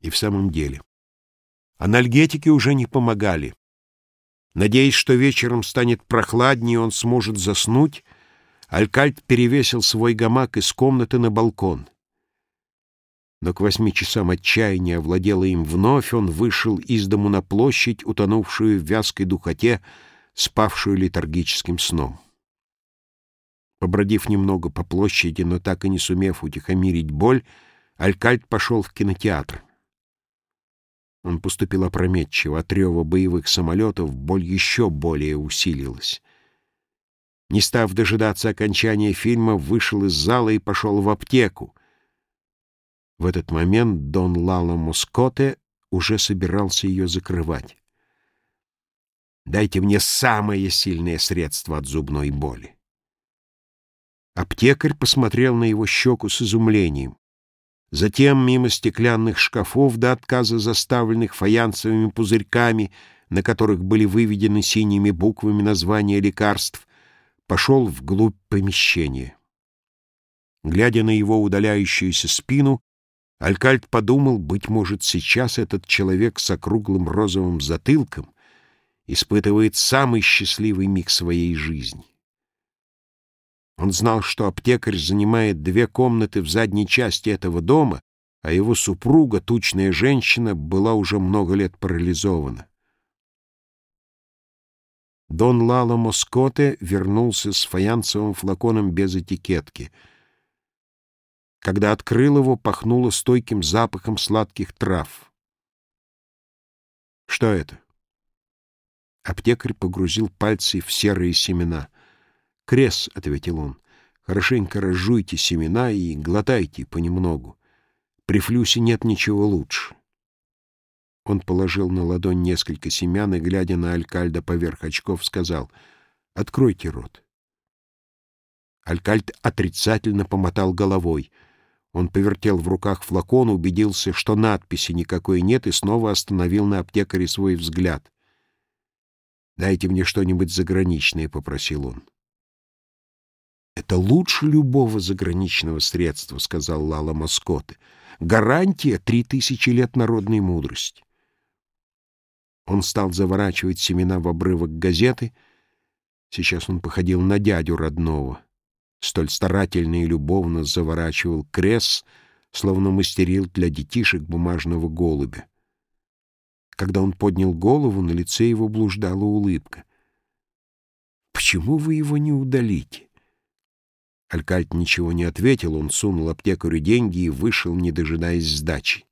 И в самом деле. Анальгетики уже не помогали. Надеясь, что вечером станет прохладнее, он сможет заснуть, Алькальт перевесил свой гамак из комнаты на балкон. Но к восьми часам отчаяния овладело им вновь, он вышел из дому на площадь, утонувшую в вязкой духоте, спавшую летаргическим сном. Побродив немного по площади, но так и не сумев утихомирить боль, Алькальт пошел в кинотеатр. Он поступил опрометчиво. От рева боевых самолетов боль еще более усилилась. Не став дожидаться окончания фильма, вышел из зала и пошел в аптеку. В этот момент Дон Лала Москоте уже собирался ее закрывать. «Дайте мне самое сильное средство от зубной боли». Аптекарь посмотрел на его щеку с изумлением. Затем мимо стеклянных шкафов до отказа заставленных фаянсовыми пузырьками, на которых были выведены синими буквами названия лекарств, пошел вглубь помещения. Глядя на его удаляющуюся спину, Алькальт подумал, быть может, сейчас этот человек с округлым розовым затылком испытывает самый счастливый миг своей жизни. Он знал, что аптекарь занимает две комнаты в задней части этого дома, а его супруга, тучная женщина, была уже много лет парализована. Дон Лало Москоте вернулся с фаянсовым флаконом без этикетки. Когда открыл его, пахнуло стойким запахом сладких трав. «Что это?» Аптекарь погрузил пальцы в серые семена — «Крес», — ответил он, — «хорошенько разжуйте семена и глотайте понемногу. При флюсе нет ничего лучше». Он положил на ладонь несколько семян и, глядя на Алькальда поверх очков, сказал «Откройте рот». Алькальд отрицательно помотал головой. Он повертел в руках флакон, убедился, что надписи никакой нет, и снова остановил на аптекаре свой взгляд. «Дайте мне что-нибудь заграничное», — попросил он. «Это лучше любого заграничного средства», — сказал Лала Маскоте. «Гарантия — три тысячи лет народной мудрости». Он стал заворачивать семена в обрывок газеты. Сейчас он походил на дядю родного. Столь старательно и любовно заворачивал крес, словно мастерил для детишек бумажного голубя. Когда он поднял голову, на лице его блуждала улыбка. «Почему вы его не удалите?» Алькальт ничего не ответил, он сунул аптекарю деньги и вышел, не дожидаясь сдачи.